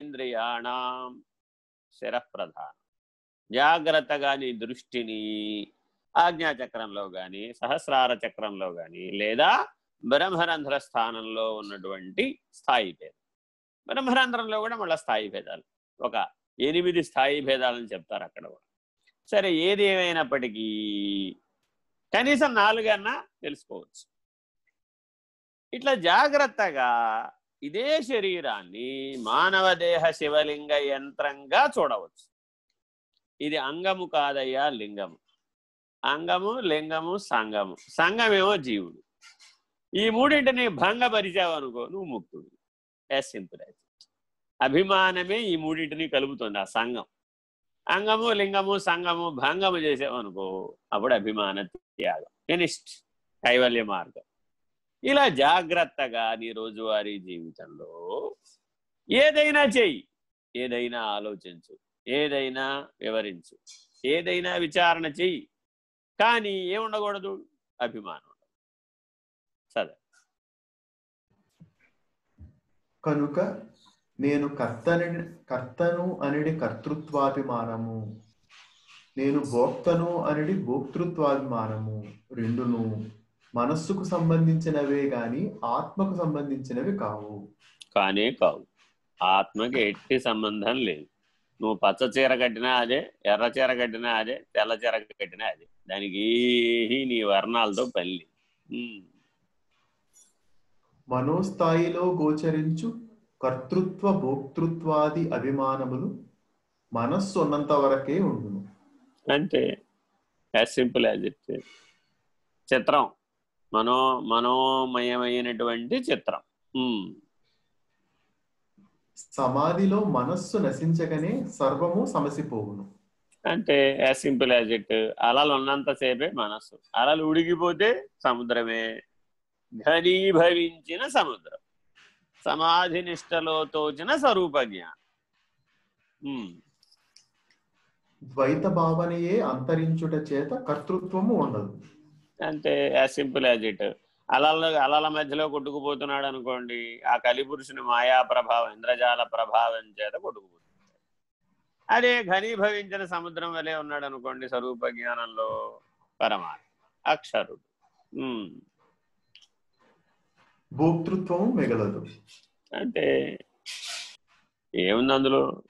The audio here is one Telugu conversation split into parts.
ఇంద్రియాణం శిరప్రధానం. జాగ్రత్తగా నీ దృష్టిని ఆజ్ఞాచక్రంలో కానీ సహస్రార చక్రంలో కానీ లేదా బ్రహ్మరంధ్ర స్థానంలో ఉన్నటువంటి స్థాయి భేదం. బ్రహ్మరంధ్రంలో కూడా మళ్ళీ స్థాయి భేదాలు. ఒక ఎనిమిది స్థాయి భేదాలని చెప్తారు అక్కడ కూడా. సరే ఏది ఏమైనప్పటికీ కనీసం నాలుగన్నా తెలుసుకోవచ్చు. ఇట్లా జాగ్రత్తగా ఇదే శరీరాన్ని మానవ దేహ శివలింగ యంత్రంగా చూడవచ్చు. ఇది అంగము కాదయ్యా లింగము. అంగము లింగము సంగము. సంగమేమో జీవుడు. ఈ మూడింటిని భంగపరిచావనుకో నువ్వు ముక్తుడు. ఎస్ సింపుల్ అభిమానమే ఈ మూడింటిని కలుపుతుంది ఆ సంఘం. అంగము లింగము సంగము భంగము చేసావనుకో అప్పుడు అభిమాన త్యాగం. ఫినిష్డ్ కైవల్య మార్గం. ఇలా జాగ్రత్తగా నీ రోజువారీ జీవితంలో ఏదైనా చెయ్యి ఏదైనా ఆలోచించు ఏదైనా వివరించు ఏదైనా విచారణ చెయ్యి. కానీ ఏముండకూడదు? అభిమానం. ఉండదు సరే. కనుక నేను కర్తని కర్తను అనిడి కర్తృత్వాభిమానము. నేను భోక్తను అనిడి భోక్తృత్వాభిమానము. రెండును మనస్సుకు సంబంధించినవే గాని ఆత్మకు సంబంధించినవి కావు. కానే కావు. ఆత్మకి ఎట్టి సంబంధం లేదు. నువ్వు పచ్చ చీర కట్టినా అదే ఎర్ర చీర కట్టినా అదే తెల్ల చీర కట్టినా అదే. దానికి ఏహీ నీ వర్ణాలతో పల్లి మనోస్థాయిలో గోచరించు కర్తృత్వ భోక్తృత్వాది అభిమానములు మనస్సు ఉన్నంత వరకే ఉండును. అంతే. యాజ్ సింపుల్ యాజ్ ఇట్ చిత్రం. మనో మనోమయమైనటువంటి చిత్రం. సమాధిలో మనస్సు నశించగానే సర్వము సమసిపోవును. అంటే యాజ్ సింపుల్ యాజ్ ఇట్. అలలు ఉన్నంతసేపే మనస్సు. అలలు ఉడిగిపోతే సముద్రమే. ఘనీభవించిన సముద్రం. సమాధి నిష్టలో తోచిన స్వరూప జ్ఞానం. ద్వైత భావనయే అంతరించుట చేత కర్తృత్వము ఉండదు. అంటే యాజ్ సింపుల్ యాజ్ ఇట్ అలల అలల మధ్యలో కొట్టుకుపోతున్నాడు అనుకోండి ఆ కలిపురుషుని మాయా ప్రభావం ఇంద్రజాల ప్రభావం చేత కొట్టుకుపోతుంది. అదే ఘనీభవించిన సముద్రం వలె ఉన్నాడు అనుకోండి స్వరూప జ్ఞానంలో పరమాత్మ అక్షరుడు. ఉమ్. భోక్తృత్వము మిగలదు. అంటే ఏముంది అందులో?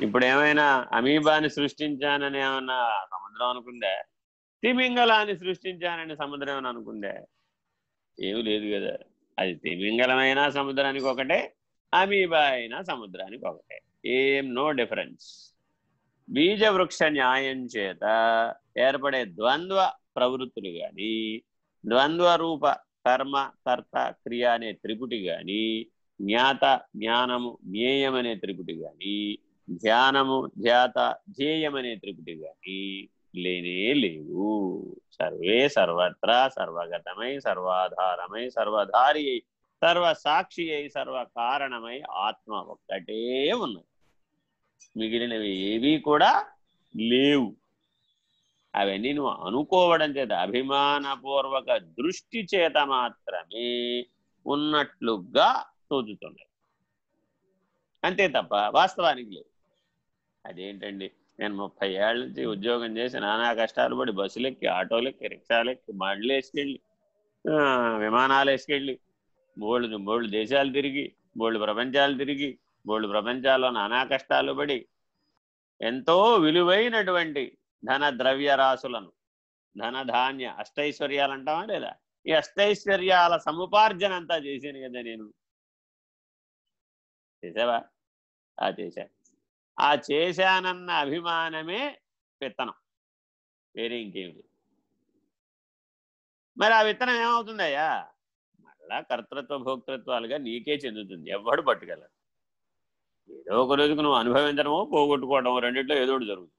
ఇప్పుడు ఏమైనా అమీబాని సృష్టించానని ఏమన్నా సముద్రం అనుకుందే? తిమింగలాన్ని సృష్టించానని సముద్రం అని అనుకుందే. ఏమి లేదు కదా. అది తిమింగలమైనా సముద్రానికి ఒకటే అమీబా అయినా సముద్రానికి ఒకటే. ఏం నో డిఫరెన్స్. బీజ వృక్ష న్యాయం చేత ఏర్పడే ద్వంద్వ ప్రవృత్తులు కానీ ద్వంద్వ రూప కర్మ కర్త క్రియ అనే త్రిపుటి కానీ జ్ఞాత జ్ఞానము జ్ఞేయం అనే త్రిపుటి కానీ ధ్యానము ధ్యాత ధ్యేయం అనే త్రిపుటి కానీ లేనే లేవు. సర్వే సర్వత్రా సర్వగతమై సర్వాధారమై సర్వధారి అయి సర్వసాక్షి అయి సర్వకారణమై ఆత్మ ఒక్కటే ఉన్నది. మిగిలినవి ఏవి కూడా లేవు. అవన్నీ నువ్వు అనుకోవడం చేత అభిమానపూర్వక దృష్టి చేత మాత్రమే ఉన్నట్లుగా తోచుతున్నాయి. అంతే తప్ప వాస్తవానికి లేవు. అదేంటండి? నేను ముప్పై ఏళ్ళ నుంచి ఉద్యోగం చేసి నానా కష్టాలు పడి బస్సులెక్కి ఆటోలెక్కి రిక్షాలెక్కి బండ్లు వేసుకెళ్ళి విమానాలు వేసుకెళ్ళి బోళ్ళు బోళ్ళు దేశాలు తిరిగి బోళ్ళు ప్రపంచాలు తిరిగి బోళ్ళు ప్రపంచాల్లో నానా కష్టాలు పడి ఎంతో విలువైనటువంటి ధన ద్రవ్య రాశులను ధన ధాన్య అష్టైశ్వర్యాలు అంటావా లేదా? ఈ అష్టైశ్వర్యాల సముపార్జన అంతా చేశాను కదా నేను. చేసావా? ఆ చేశాను ఆ చేశానన్న అభిమానమే విత్తనం. వేరే ఇంకేమి మరి ఆ విత్తనం ఏమవుతుందయ్యా? మళ్ళా కర్తృత్వ భోక్తృత్వాలుగా నీకే చెందుతుంది. ఎవడు పట్టుకెళ్ళదు ఏదో ఒక రోజుకు నువ్వు అనుభవించడమో పోగొట్టుకోవడమో రెండిట్లో ఏదో ఒకటి జరుగుతుంది.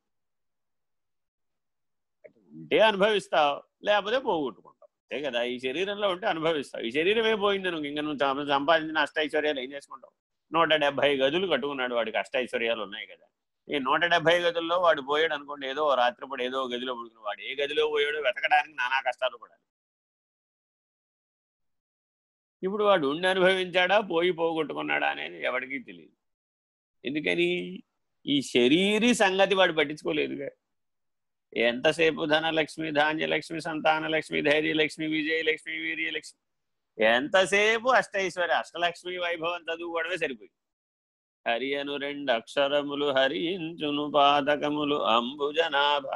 ఉంటే అనుభవిస్తావు లేకపోతే పోగొట్టుకుంటావు. అంతే కదా ఈ శరీరంలో ఉంటే అనుభవిస్తావు. ఈ శరీరమే పోయింది నువ్వు ఇంకా నువ్వు సంపాదించిన అష్టైశ్వర్యాలు ఏం చేసుకుంటావు? నూట డెబ్బై గదులు కట్టుకున్నాడు వాడికి అష్టైశ్వర్యాలు ఉన్నాయి కదా. ఈ నూట డెబ్బై గదుల్లో వాడు పోయాడు అనుకోండి ఏదో ఓ రాత్రిపూట ఏదో గదిలో పడుకుని వాడు ఏ గదిలో పోయాడో వెతకడానికి నానా కష్టాలు పడాలి. ఇప్పుడు వాడు ఉండి అనుభవించాడా పోయి పోగొట్టుకున్నాడా అనేది ఎవరికీ తెలియదు. ఎందుకని? ఈ శరీరీ సంగతి వాడు పట్టించుకోలేదుగా ఎంతసేపు ధనలక్ష్మి ధాన్యలక్ష్మి సంతానలక్ష్మి ధైర్యలక్ష్మి విజయలక్ష్మి వీర్యలక్ష్మి ఎంతసేపు అష్టైశ్వర్య? అష్టలక్ష్మి వైభవం చదువుకోవడమే సరిపోయింది. హరి అను రెండు అక్షరములు హరించును పాదకములు అంబుజనాభ.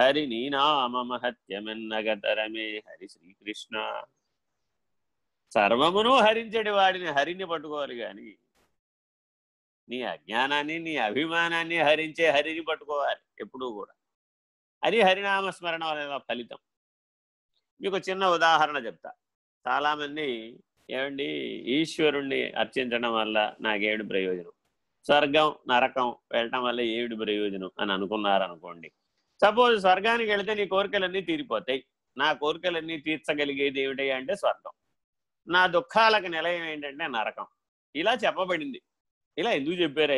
హరి నీ మహత్యమెన్నగతరమే హరి శ్రీకృష్ణ. సర్వమును హరించడి వాడిని హరిని పట్టుకోవాలి గాని నీ అజ్ఞానాన్ని నీ అభిమానాన్ని హరించే హరిని పట్టుకోవాలి ఎప్పుడూ కూడా. అది హరినామస్మరణ వల్ల ఫలితం. మీకు చిన్న ఉదాహరణ చెప్తా. చాలామంది ఏమండి ఈశ్వరుణ్ణి అర్చించడం వల్ల నాకేడు ప్రయోజనం? స్వర్గం నరకం వెళ్ళటం వల్ల ఏడు ప్రయోజనం అని అనుకున్నారనుకోండి. సపోజ్ స్వర్గానికి వెళితే నీ కోరికలన్నీ తీరిపోతాయి. నా కోరికలన్నీ తీర్చగలిగేది ఏమిటి అంటే స్వర్గం. నా దుఃఖాలకు నిలయం ఏంటంటే నరకం. ఇలా చెప్పబడింది. ఇలా ఎందుకు చెప్పారు?